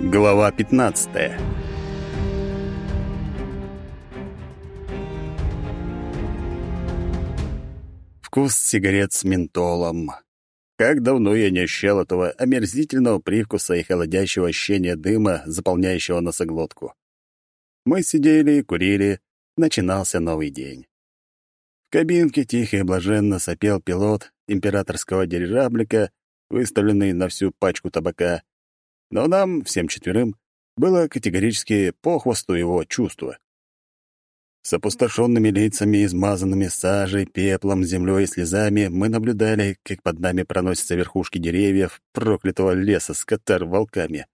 Глава 15. Вкус сигарет с ментолом. Как давно я не ощущал этого омерзительного привкуса и холодящего ощущения дыма, заполняющего носоглотку. Мы сидели, курили, начинался новый день. В кабинке тихо и блаженно сопел пилот императорского дирижаблика, выставленный на всю пачку табака, но нам, всем четверым, было категорически по хвосту его чувства. С опустошенными лицами, измазанными сажей, пеплом, землей и слезами мы наблюдали, как под нами проносятся верхушки деревьев проклятого леса с катар-волками.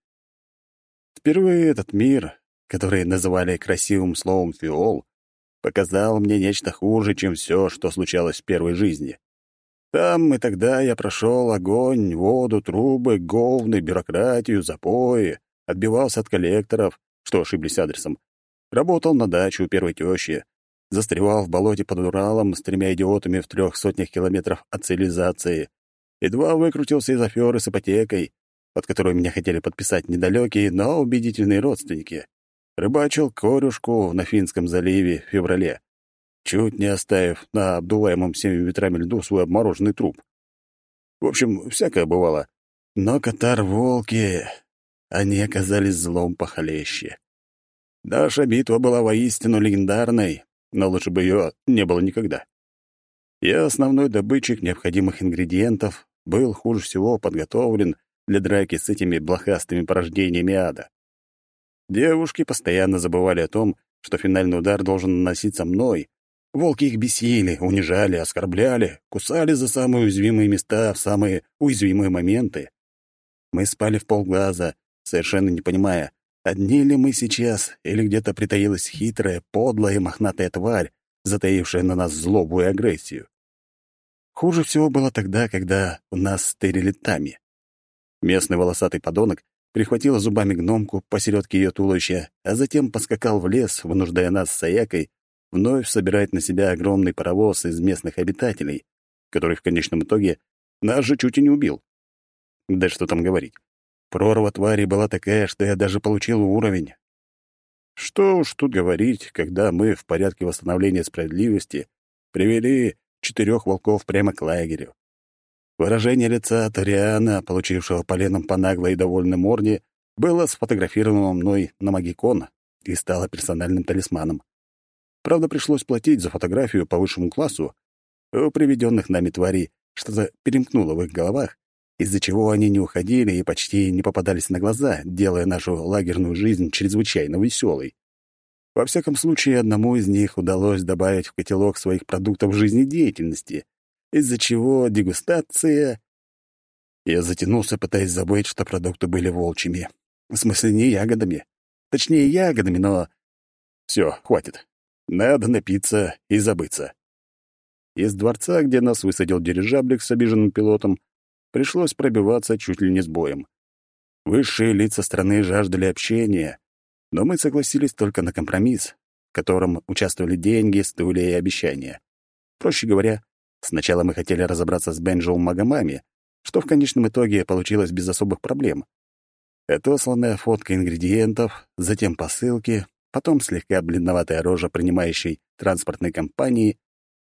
Впервые этот мир, который называли красивым словом «фиол», показал мне нечто хуже, чем все, что случалось в первой жизни. Там и тогда я прошел огонь, воду, трубы, говны, бюрократию, запои, отбивался от коллекторов, что ошиблись адресом, работал на даче у первой тещи, застревал в болоте под Уралом с тремя идиотами в трех сотнях километров от цивилизации, едва выкрутился из аферы с ипотекой, под которую меня хотели подписать недалекие, но убедительные родственники. Рыбачил корюшку на Финском заливе в феврале чуть не оставив на обдуваемом всеми ветрами льду свой обмороженный труп. В общем, всякое бывало. Но катар-волки, они оказались злом похлеще. Наша битва была воистину легендарной, но лучше бы ее не было никогда. Я, основной добытчик необходимых ингредиентов, был хуже всего подготовлен для драки с этими блохастыми порождениями ада. Девушки постоянно забывали о том, что финальный удар должен наноситься мной, Волки их бесили, унижали, оскорбляли, кусали за самые уязвимые места в самые уязвимые моменты. Мы спали в полглаза, совершенно не понимая, одни ли мы сейчас, или где-то притаилась хитрая, подлая и мохнатая тварь, затаившая на нас злобу и агрессию. Хуже всего было тогда, когда у нас стырили тами. Местный волосатый подонок прихватил зубами гномку посередке ее туловища, а затем поскакал в лес, вынуждая нас с Саякой вновь собирать на себя огромный паровоз из местных обитателей, который в конечном итоге нас же чуть и не убил. Да что там говорить. Прорва твари была такая, что я даже получил уровень. Что уж тут говорить, когда мы в порядке восстановления справедливости привели четырех волков прямо к лагерю. Выражение лица Ториана, получившего поленом по наглой и довольной морде, было сфотографировано мной на магикон и стало персональным талисманом. Правда, пришлось платить за фотографию по высшему классу. У приведенных нами тварей что-то перемкнуло в их головах, из-за чего они не уходили и почти не попадались на глаза, делая нашу лагерную жизнь чрезвычайно веселой. Во всяком случае, одному из них удалось добавить в котелок своих продуктов жизнедеятельности, из-за чего дегустация... Я затянулся, пытаясь забыть, что продукты были волчьими. В смысле, не ягодами. Точнее, ягодами, но... Все, хватит. Надо напиться и забыться. Из дворца, где нас высадил дирижаблик с обиженным пилотом, пришлось пробиваться чуть ли не с боем. Высшие лица страны жаждали общения, но мы согласились только на компромисс, в котором участвовали деньги, стулья и обещания. Проще говоря, сначала мы хотели разобраться с Бенджоу Магомами, что в конечном итоге получилось без особых проблем. Отосланная фотка ингредиентов, затем посылки, потом слегка бледноватая рожа принимающей транспортной компании,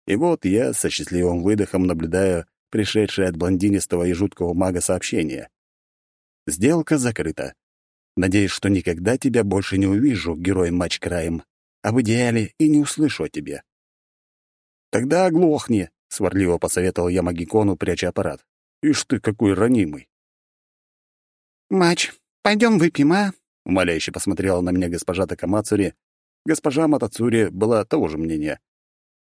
и вот я со счастливым выдохом наблюдаю пришедшее от блондинистого и жуткого мага сообщение. Сделка закрыта. Надеюсь, что никогда тебя больше не увижу, герой матч краем, а в идеале и не услышу о тебе. Тогда оглохни, — сварливо посоветовал я магикону, пряча аппарат. «Ишь ты, какой ранимый!» «Мач, пойдем выпьем, а?» Умоляюще посмотрела на меня госпожа Такамацури. Госпожа Матацури была того же мнения.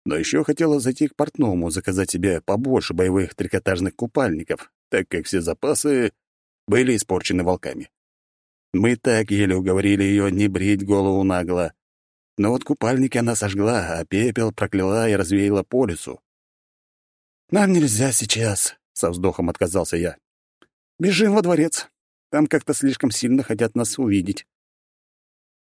Но еще хотела зайти к портному, заказать себе побольше боевых трикотажных купальников, так как все запасы были испорчены волками. Мы так еле уговорили ее не брить голову нагло. Но вот купальники она сожгла, а пепел прокляла и развеяла по лесу. «Нам нельзя сейчас», — со вздохом отказался я. «Бежим во дворец. Там как-то слишком сильно хотят нас увидеть.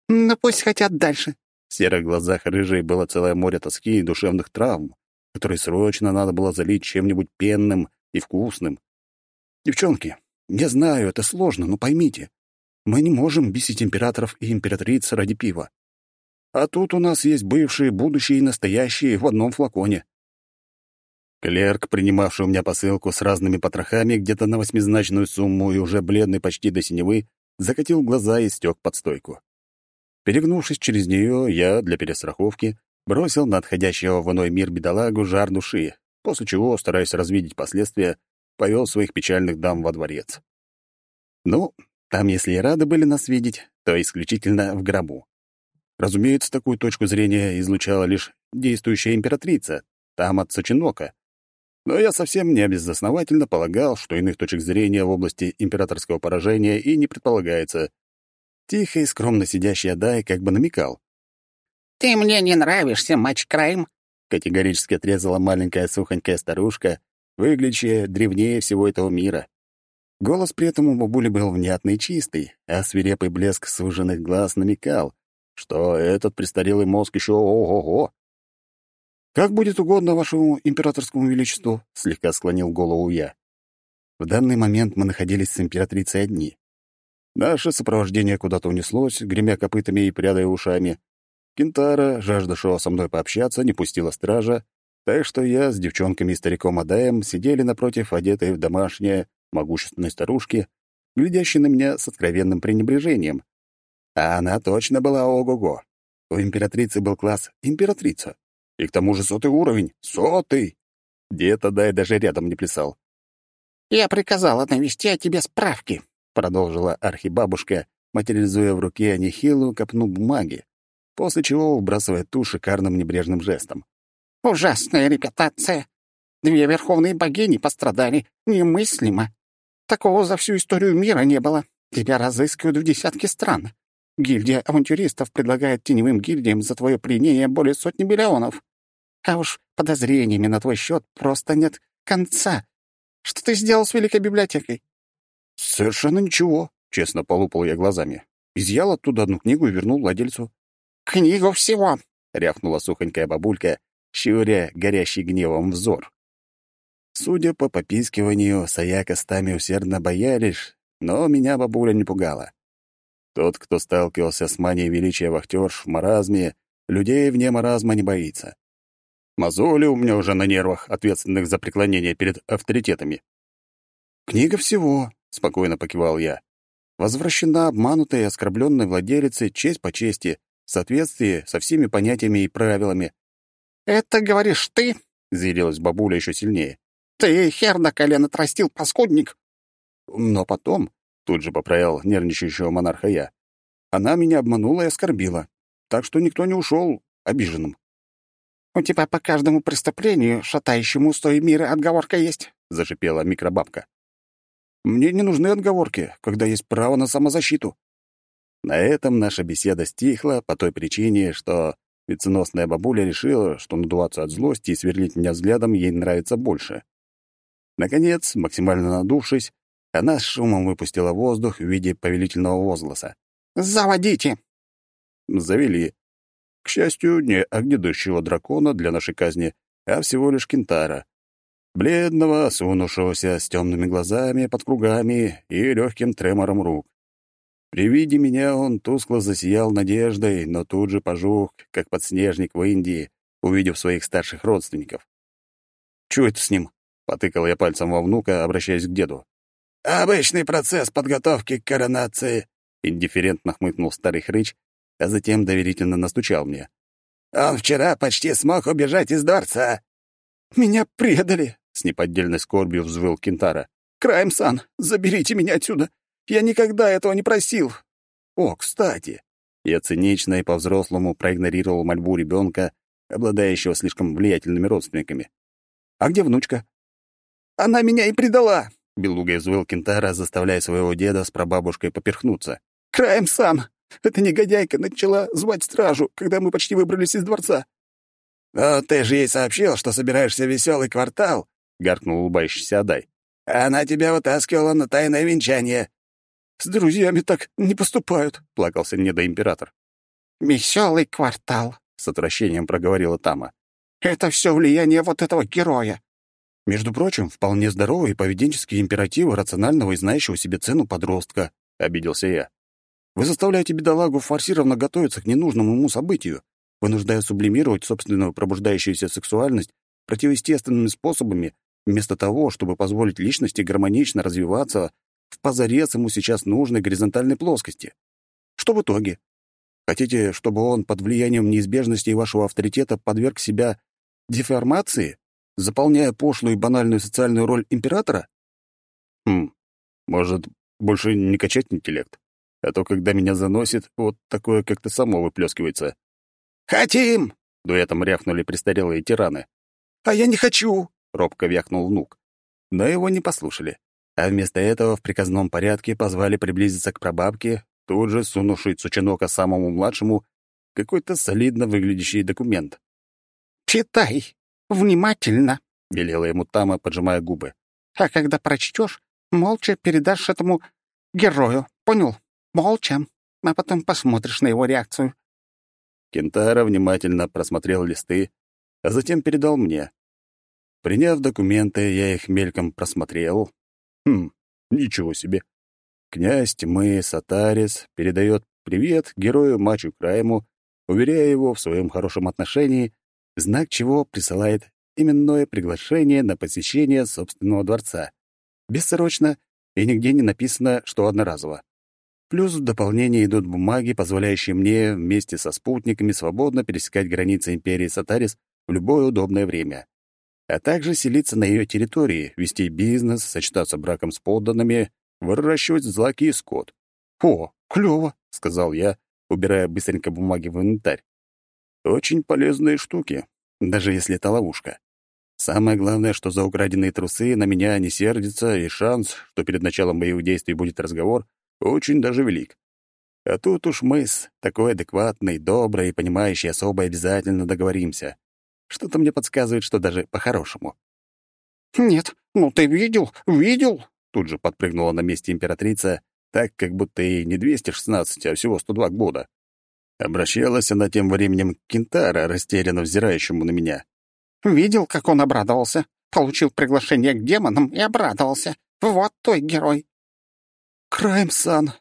Ну пусть хотят дальше. В серых глазах рыжей было целое море тоски и душевных травм, которые срочно надо было залить чем-нибудь пенным и вкусным. Девчонки, я знаю, это сложно, но поймите, Мы не можем бесить императоров и императриц ради пива. А тут у нас есть бывшие, будущие и настоящие в одном флаконе. Клерк, принимавший у меня посылку с разными потрохами где-то на восьмизначную сумму и уже бледный почти до синевы, закатил глаза и стек под стойку. Перегнувшись через нее, я, для перестраховки, бросил на отходящего в иной мир бедолагу жар души, после чего, стараясь развидеть последствия, повел своих печальных дам во дворец. Ну, там, если и рады были нас видеть, то исключительно в гробу. Разумеется, такую точку зрения излучала лишь действующая императрица, там от Сочинока. Но я совсем не безосновательно полагал, что иных точек зрения в области императорского поражения и не предполагается. Тихо и скромно сидящий Адай как бы намекал. «Ты мне не нравишься, матч Крайм», — категорически отрезала маленькая сухонькая старушка, выглядящая древнее всего этого мира. Голос при этом у бабули был внятный и чистый, а свирепый блеск суженных глаз намекал, что этот престарелый мозг еще ого-го. «Как будет угодно вашему императорскому величеству», — слегка склонил голову я. В данный момент мы находились с императрицей одни. Наше сопровождение куда-то унеслось, гремя копытами и прядая ушами. Кентара, жаждавшего со мной пообщаться, не пустила стража, так что я с девчонками и стариком Адаем сидели напротив, одетые в домашнее, могущественной старушки, глядящей на меня с откровенным пренебрежением. А она точно была ого-го. У императрицы был класс «императрица». И к тому же сотый уровень. Сотый! Дед Адай даже рядом не плясал. «Я приказала навести о тебе справки», — продолжила архибабушка, материализуя в руке нехилую копну бумаги, после чего выбрасывая ту шикарным небрежным жестом. «Ужасная репутация. Две верховные богини пострадали. Немыслимо. Такого за всю историю мира не было. Тебя разыскивают в десятки стран. Гильдия авантюристов предлагает теневым гильдиям за твое пленение более сотни миллионов. А уж подозрениями на твой счет просто нет конца. Что ты сделал с Великой библиотекой? Совершенно ничего, честно полупал я глазами. Изъял оттуда одну книгу и вернул владельцу. Книгу всего, рявкнула сухонькая бабулька, щуря горящий гневом взор. Судя по попискиванию, Саяка с Тами усердно боялись, но меня бабуля не пугала. Тот, кто сталкивался с манией величия вахтерш в маразме, людей вне маразма не боится. Мозоли у меня уже на нервах, ответственных за преклонение перед авторитетами. «Книга всего», — спокойно покивал я. «Возвращена обманутой и оскорбленной владелице честь по чести, в соответствии со всеми понятиями и правилами». «Это говоришь ты?» — заявилась бабуля еще сильнее. «Ты хер на колено тростил, паскудник!» Но потом, Тут же поправил нервничающего монарха я. Она меня обманула и оскорбила, так что никто не ушел обиженным. «У тебя по каждому преступлению, шатающему устои мира, отговорка есть», — зашипела микробабка. «Мне не нужны отговорки, когда есть право на самозащиту». На этом наша беседа стихла по той причине, что веценосная бабуля решила, что надуваться от злости и сверлить меня взглядом ей нравится больше. Наконец, максимально надувшись, она с шумом выпустила воздух в виде повелительного возгласа. «Заводите!» Завели. К счастью, не огнедущего дракона для нашей казни, а всего лишь кентара. Бледного, сунувшегося с темными глазами под кругами и легким тремором рук. При виде меня он тускло засиял надеждой, но тут же пожух, как подснежник в Индии, увидев своих старших родственников. «Чего это с ним?» — потыкал я пальцем во внука, обращаясь к деду. «Обычный процесс подготовки к коронации», — индифферентно хмыкнул старый хрыч, а затем доверительно настучал мне. «Он вчера почти смог убежать из дворца». «Меня предали», — с неподдельной скорбью взвыл Кентара. «Крайм-сан, заберите меня отсюда. Я никогда этого не просил». «О, кстати». Я цинично и по-взрослому проигнорировал мольбу ребенка, обладающего слишком влиятельными родственниками. «А где внучка?» «Она меня и предала», — белугой взвыл Кентара, заставляя своего деда с прабабушкой поперхнуться. «Краем сам! Эта негодяйка начала звать стражу, когда мы почти выбрались из дворца». «Но ты же ей сообщил, что собираешься в веселый квартал», — гаркнул улыбающийся Адай. «Она тебя вытаскивала на тайное венчание». «С друзьями так не поступают», — плакался недоимператор. «Веселый квартал», — с отвращением проговорила Тама. «Это все влияние вот этого героя. Между прочим, вполне здоровые поведенческие императивы рационального и знающего себе цену подростка, — обиделся я. Вы заставляете бедолагу форсированно готовиться к ненужному ему событию, вынуждая сублимировать собственную пробуждающуюся сексуальность противоестественными способами, вместо того, чтобы позволить личности гармонично развиваться в позарез ему сейчас нужной горизонтальной плоскости. Что в итоге? Хотите, чтобы он под влиянием неизбежности вашего авторитета подверг себя деформации, заполняя пошлую и банальную социальную роль императора? Хм, может, больше не качать интеллект? А то, когда меня заносит, вот такое как-то само выплескивается. «Хотим!» — дуэтом рявкнули престарелые тираны. «А я не хочу!» — робко вякнул внук. Но его не послушали, а вместо этого в приказном порядке позвали приблизиться к прабабке, тут же сунувший Цучинока самому младшему какой-то солидно выглядящий документ. «Читай! Внимательно!» — велела ему Тама, поджимая губы. «А когда прочтешь, молча передашь этому герою. Понял? Молча. А потом посмотришь на его реакцию». Кентара внимательно просмотрел листы, а затем передал мне. Приняв документы, я их мельком просмотрел. Хм, ничего себе. Князь тьмы Сатарис передает привет герою Мачу Крайму, уверяя его в своем хорошем отношении, знак чего присылает именное приглашение на посещение собственного дворца. Бессрочно, и нигде не написано, что одноразово. Плюс в дополнение идут бумаги, позволяющие мне вместе со спутниками свободно пересекать границы империи Сатарис в любое удобное время, а также селиться на ее территории, вести бизнес, сочетаться браком с подданными, выращивать злаки и скот. «О, клёво!» — сказал я, убирая быстренько бумаги в инвентарь. «Очень полезные штуки, даже если это ловушка. Самое главное, что за украденные трусы на меня не сердится, и шанс, что перед началом боевых действий будет разговор, очень даже велик. А тут уж мы с такой адекватной, доброй и понимающей особой обязательно договоримся. Что-то мне подсказывает, что даже по-хорошему. «Нет, ну ты видел, видел?» Тут же подпрыгнула на месте императрица, так, как будто ей не 216, а всего 102 года. Обращалась она тем временем к Кентара, растерянно взирающему на меня. «Видел, как он обрадовался? Получил приглашение к демонам и обрадовался. Вот той герой!» «Крайм-сан,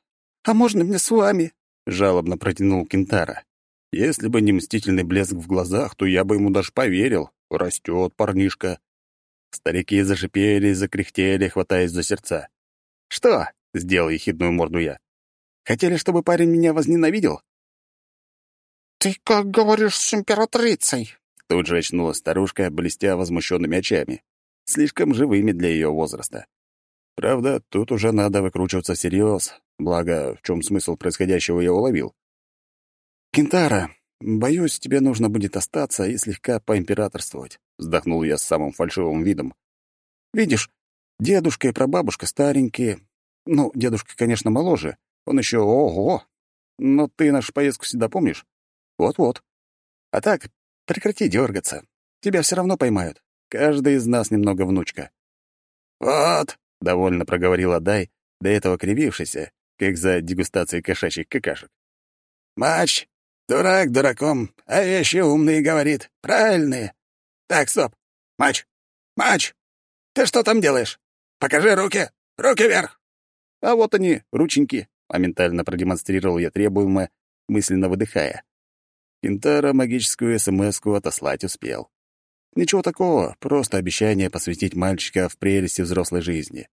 а можно мне с вами?» — жалобно протянул Кентара. Если бы не мстительный блеск в глазах, то я бы ему даже поверил. Растет парнишка. Старики зашипели закряхтели, хватаясь за сердца. «Что?» — сделал ехидную морду я. «Хотели, чтобы парень меня возненавидел?» «Ты как говоришь с императрицей?» Тут же очнулась старушка, блестя возмущенными очами. Слишком живыми для ее возраста. Правда, тут уже надо выкручиваться всерьез, благо, в чем смысл происходящего я уловил. «Кентара, боюсь, тебе нужно будет остаться и слегка поимператорствовать», — вздохнул я с самым фальшивым видом. «Видишь, дедушка и прабабушка старенькие. Ну, дедушка, конечно, моложе. Он еще ого! Но ты нашу поездку сюда помнишь? Вот-вот. А так, прекрати дергаться. Тебя все равно поймают. Каждый из нас немного внучка». «Вот», — довольно проговорила Дай, до этого кривившийся, как за дегустацией кошачьих какашек. «Матч Дурак дураком, а вещи умные говорит, правильные. Так, стоп. Мач, Мач, ты что там делаешь? Покажи руки, руки вверх. А вот они, рученьки, моментально продемонстрировал я требуемое, мысленно выдыхая. Кентара магическую СМС-ку отослать успел. Ничего такого, просто обещание посвятить мальчика в прелести взрослой жизни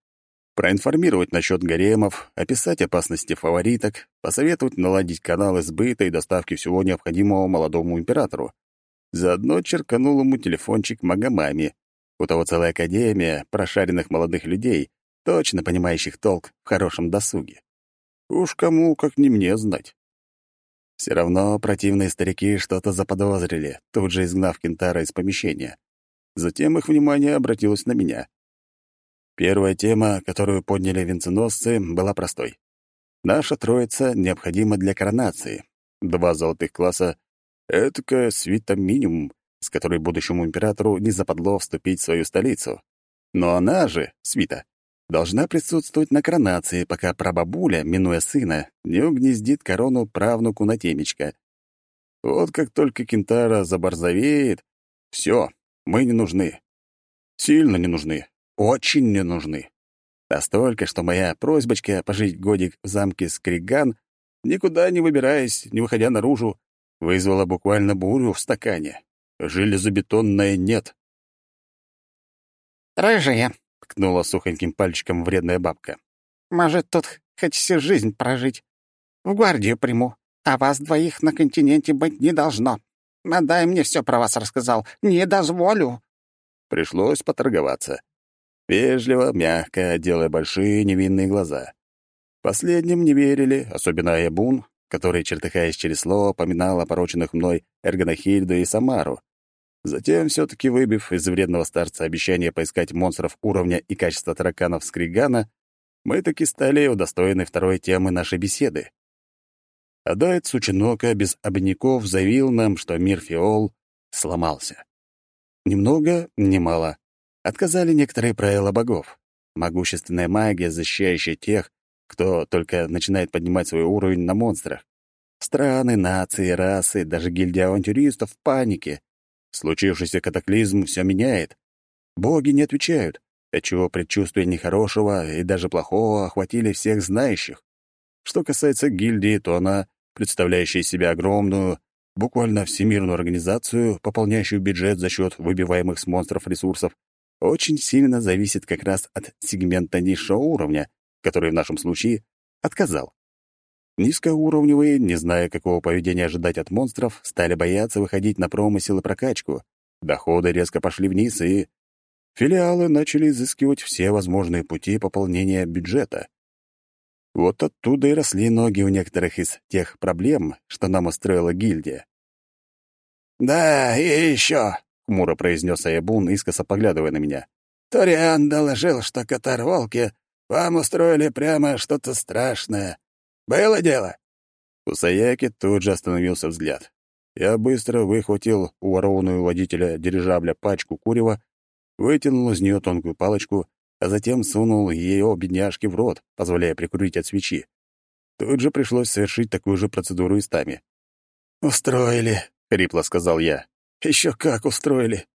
проинформировать насчет гаремов, описать опасности фавориток, посоветовать наладить каналы сбыта и доставки всего необходимого молодому императору. Заодно черканул ему телефончик Магомами. У того целая академия прошаренных молодых людей, точно понимающих толк в хорошем досуге. Уж кому, как не мне, знать. Все равно противные старики что-то заподозрили, тут же изгнав Кентара из помещения. Затем их внимание обратилось на меня. Первая тема, которую подняли венценосцы, была простой. Наша троица необходима для коронации. Два золотых класса — этакая свита минимум, с которой будущему императору не западло вступить в свою столицу. Но она же, свита, должна присутствовать на коронации, пока прабабуля, минуя сына, не угнездит корону правнуку на темечко. Вот как только Кентара заборзовеет, все, мы не нужны. Сильно не нужны очень не нужны. Настолько, что моя просьбочка пожить годик в замке Скриган никуда не выбираясь, не выходя наружу, вызвала буквально бурю в стакане. Железобетонное «нет». «Рыжая», — ткнула сухоньким пальчиком вредная бабка. «Может, тут хоть всю жизнь прожить. В гвардию приму, а вас двоих на континенте быть не должно. Отдай мне все про вас рассказал. Не дозволю». Пришлось поторговаться. Вежливо, мягко, делая большие невинные глаза. Последним не верили, особенно Аябун, который, чертыхаясь через слово, поминал опороченных мной Эргонахильду и Самару. Затем, все таки выбив из вредного старца обещание поискать монстров уровня и качества тараканов Скригана, мы таки стали удостоены второй темы нашей беседы. Адайт Сучинока без обиняков заявил нам, что мир Фиол сломался. Немного, немало. Отказали некоторые правила богов. Могущественная магия, защищающая тех, кто только начинает поднимать свой уровень на монстрах. Страны, нации, расы, даже гильдия авантюристов в панике. Случившийся катаклизм все меняет. Боги не отвечают, отчего предчувствия нехорошего и даже плохого охватили всех знающих. Что касается гильдии, то она, представляющая из себя огромную, буквально всемирную организацию, пополняющую бюджет за счет выбиваемых с монстров ресурсов, очень сильно зависит как раз от сегмента низшего уровня, который в нашем случае отказал. Низкоуровневые, не зная, какого поведения ожидать от монстров, стали бояться выходить на промысел и прокачку. Доходы резко пошли вниз, и филиалы начали изыскивать все возможные пути пополнения бюджета. Вот оттуда и росли ноги у некоторых из тех проблем, что нам устроила гильдия. «Да, и еще», — хмуро произнес Аябун, искоса поглядывая на меня. «Ториан доложил, что катар-волки вам устроили прямо что-то страшное. Было дело?» У Саяки тут же остановился взгляд. Я быстро выхватил у ворованную водителя дирижабля пачку курева, вытянул из нее тонкую палочку, а затем сунул ее бедняжке в рот, позволяя прикурить от свечи. Тут же пришлось совершить такую же процедуру и с тами. «Устроили», — хрипло сказал я. «Еще как устроили.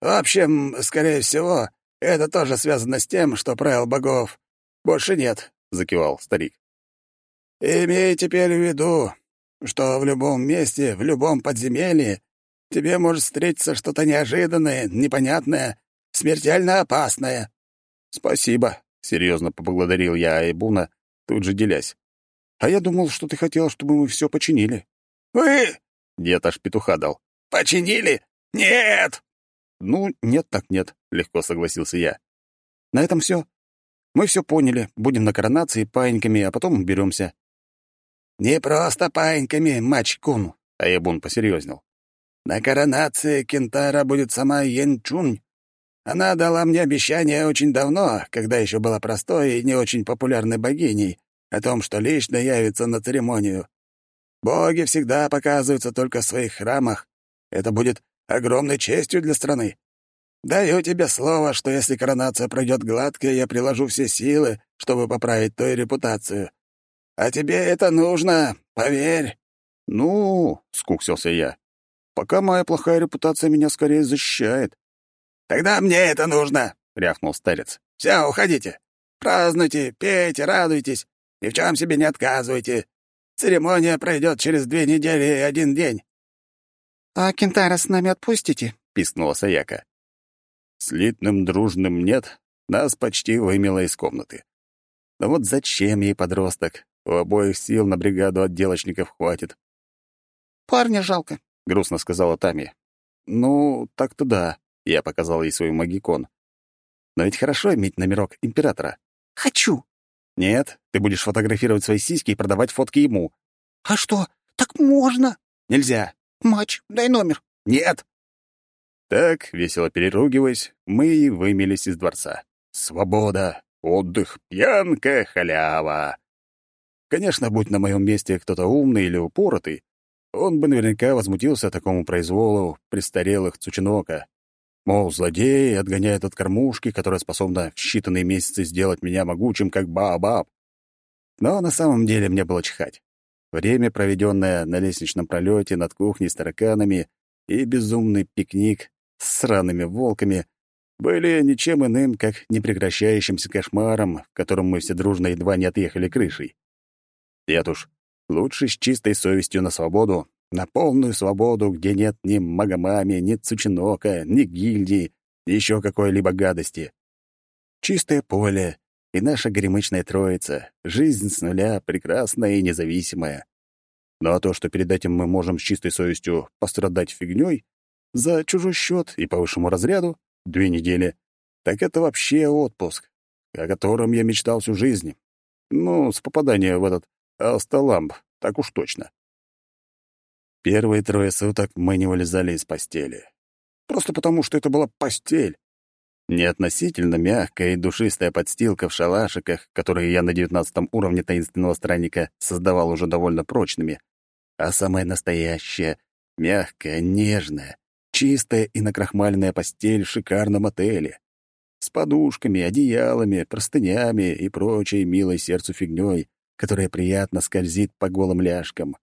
В общем, скорее всего, это тоже связано с тем, что правил богов больше нет, закивал старик. Имей теперь в виду, что в любом месте, в любом подземелье тебе может встретиться что-то неожиданное, непонятное, смертельно опасное. Спасибо, серьезно поблагодарил я Айбуна, тут же делясь. А я думал, что ты хотел, чтобы мы все починили. Вы? Дед аж петуха дал. Починили? Нет! «Ну, нет так нет», — легко согласился я. «На этом все. Мы все поняли. Будем на коронации паиньками, а потом беремся. «Не просто паиньками, мач-кун», — Аябун посерьезнел. «На коронации Кентара будет сама Янчунь. Она дала мне обещание очень давно, когда еще была простой и не очень популярной богиней, о том, что лично явится на церемонию. Боги всегда показываются только в своих храмах. Это будет огромной честью для страны. Даю тебе слово, что если коронация пройдет гладко, я приложу все силы, чтобы поправить твою репутацию. А тебе это нужно, поверь». «Ну, — скуксился я, — пока моя плохая репутация меня скорее защищает». «Тогда мне это нужно», — рявкнул старец. «Все, уходите. Празднуйте, пейте, радуйтесь, ни в чем себе не отказывайте. Церемония пройдет через две недели и один день. «А Кентара с нами отпустите?» — пискнула Саяка. Слитным дружным «нет» нас почти вымело из комнаты. Но вот зачем ей подросток? У обоих сил на бригаду отделочников хватит. «Парня жалко», — грустно сказала Тами. «Ну, так-то да», — я показал ей свой магикон. «Но ведь хорошо иметь номерок императора». «Хочу». «Нет, ты будешь фотографировать свои сиськи и продавать фотки ему». «А что, так можно?» «Нельзя. «Матч, дай номер». «Нет!» Так, весело переругиваясь, мы вымелись из дворца. Свобода, отдых, пьянка, халява. Конечно, будь на моем месте кто-то умный или упоротый, он бы наверняка возмутился такому произволу престарелых Цучинока. Мол, злодей отгоняет от кормушки, которая способна в считанные месяцы сделать меня могучим, как Баобаб. Но на самом деле мне было чихать. Время, проведенное на лестничном пролете над кухней с тараканами, и безумный пикник с сраными волками были ничем иным, как непрекращающимся кошмаром, в котором мы все дружно едва не отъехали крышей. Нет уж, Лучше с чистой совестью на свободу, на полную свободу, где нет ни Магомами, ни Цучинока, ни гильдии, ни еще какой-либо гадости. Чистое поле и наша горемычная троица, жизнь с нуля, прекрасная и независимая. Ну а то, что перед этим мы можем с чистой совестью пострадать фигней за чужой счет и по высшему разряду две недели, так это вообще отпуск, о котором я мечтал всю жизнь. Ну, с попадания в этот Асталамб, так уж точно. Первые трое суток мы не вылезали из постели. Просто потому, что это была постель. Не относительно мягкая и душистая подстилка в шалашиках, которые я на девятнадцатом уровне таинственного странника создавал уже довольно прочными, а самая настоящая, мягкая, нежная, чистая и накрахмаленная постель в шикарном отеле. С подушками, одеялами, простынями и прочей милой сердцу фигнёй, которая приятно скользит по голым ляжкам.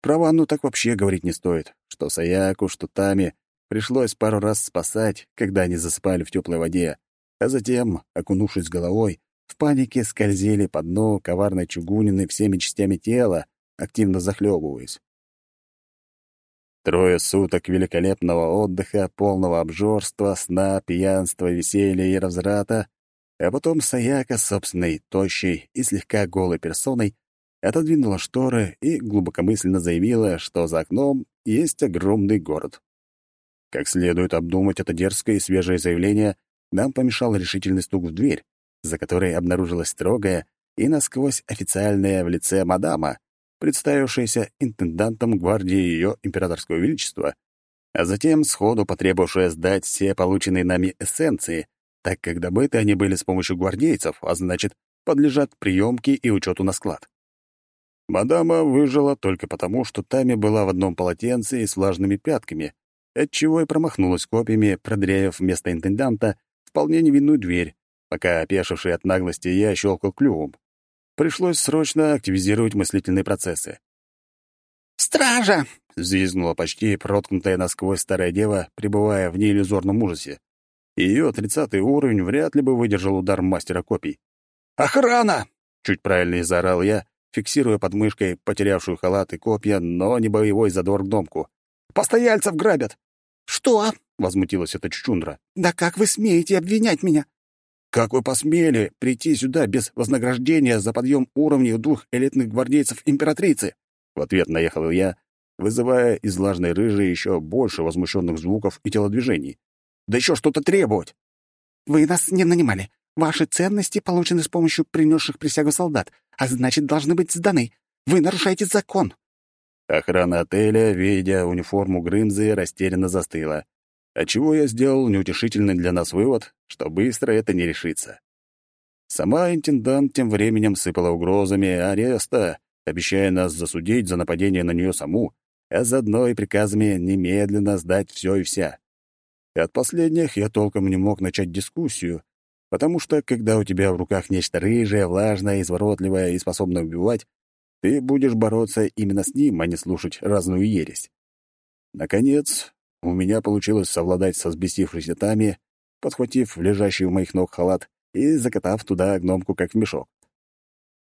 Про ванну так вообще говорить не стоит, что Саяку, что Тами пришлось пару раз спасать, когда они засыпали в теплой воде, а затем, окунувшись головой, в панике скользили по дну коварной чугунины всеми частями тела, активно захлебываясь. Трое суток великолепного отдыха, полного обжорства, сна, пьянства, веселья и разврата, а потом Саяка собственной, тощей и слегка голой персоной отодвинула шторы и глубокомысленно заявила, что за окном есть огромный город. Как следует обдумать это дерзкое и свежее заявление, нам помешал решительный стук в дверь, за которой обнаружилась строгая и насквозь официальная в лице мадама, представившаяся интендантом гвардии ее императорского величества, а затем сходу потребовавшая сдать все полученные нами эссенции, так как добыты они были с помощью гвардейцев, а значит, подлежат приемке и учету на склад. Мадама выжила только потому, что Тами была в одном полотенце и с влажными пятками, отчего и промахнулась копьями, продряев вместо интенданта вполне невинную дверь, пока опешивший от наглости я щелкал клювом. Пришлось срочно активизировать мыслительные процессы. «Стража!» — взвизгнула почти проткнутая насквозь старая дева, пребывая в неиллюзорном ужасе. Ее тридцатый уровень вряд ли бы выдержал удар мастера копий. «Охрана!» — чуть правильнее заорал я, фиксируя под мышкой потерявшую халат и копья, но не боевой задор гномку. «Постояльцев грабят!» «Что?» — возмутилась эта чучундра. «Да как вы смеете обвинять меня?» Как вы посмели прийти сюда без вознаграждения за подъем уровней у двух элитных гвардейцев императрицы? В ответ наехал я, вызывая из влажной рыжи еще больше возмущенных звуков и телодвижений. Да еще что-то требовать. Вы нас не нанимали. Ваши ценности получены с помощью принесших присягу солдат, а значит, должны быть сданы. Вы нарушаете закон. Охрана отеля, видя униформу Грымзы, растерянно застыла отчего я сделал неутешительный для нас вывод, что быстро это не решится. Сама интендант тем временем сыпала угрозами ареста, обещая нас засудить за нападение на нее саму, а заодно и приказами немедленно сдать все и вся. И от последних я толком не мог начать дискуссию, потому что, когда у тебя в руках нечто рыжее, влажное, изворотливое и способное убивать, ты будешь бороться именно с ним, а не слушать разную ересь. Наконец, у меня получилось совладать со взбесившейся Тами, подхватив лежащий у моих ног халат и закатав туда гномку, как в мешок.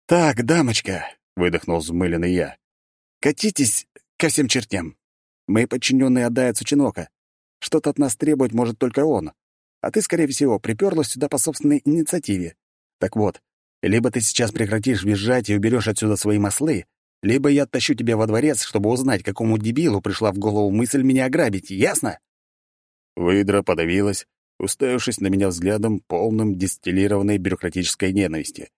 «Так, дамочка», — выдохнул взмыленный я, — «катитесь ко всем чертям. Мы подчиненные отдают Сучинока. Что-то от нас требовать может только он. А ты, скорее всего, приперлась сюда по собственной инициативе. Так вот, либо ты сейчас прекратишь визжать и уберешь отсюда свои маслы, либо я оттащу тебя во дворец, чтобы узнать, какому дебилу пришла в голову мысль меня ограбить, ясно?» Выдра подавилась, уставившись на меня взглядом, полным дистиллированной бюрократической ненависти.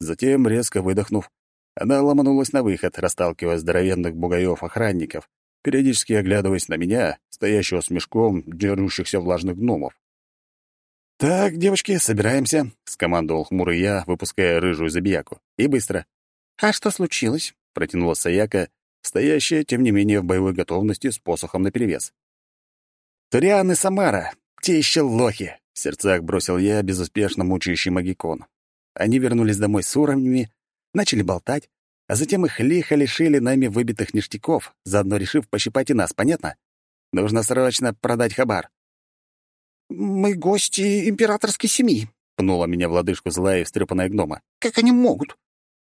Затем, резко выдохнув, она ломанулась на выход, расталкивая здоровенных бугаев-охранников, периодически оглядываясь на меня, стоящего с мешком дерущихся влажных гномов. «Так, девочки, собираемся», — скомандовал хмурый я, выпуская рыжую забияку. «И быстро». «А что случилось?» протянула Саяка, стоящая, тем не менее, в боевой готовности с посохом наперевес. «Туриан и Самара, те еще лохи!» — в сердцах бросил я, безуспешно мучающий магикон. Они вернулись домой с уровнями, начали болтать, а затем их лихо лишили нами выбитых ништяков, заодно решив пощипать и нас, понятно? Нужно срочно продать хабар. «Мы гости императорской семьи», — пнула меня в лодыжку злая и встрепанная гнома. «Как они могут?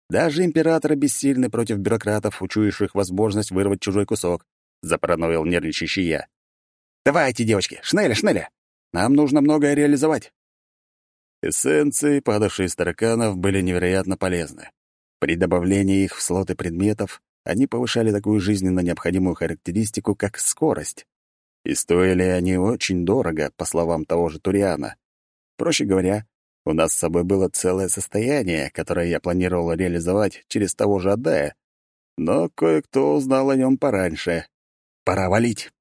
Даже императоры бессильны против бюрократов, учуявших возможность вырвать чужой кусок, — запараноил нервничащий я. «Давайте, девочки, шнеля, шнеля! Нам нужно многое реализовать!» Эссенции, падавшие из тараканов, были невероятно полезны. При добавлении их в слоты предметов они повышали такую жизненно необходимую характеристику, как скорость. И стоили они очень дорого, по словам того же Туриана. Проще говоря, у нас с собой было целое состояние, которое я планировал реализовать через того же Адая, но кое-кто узнал о нем пораньше. Пора валить.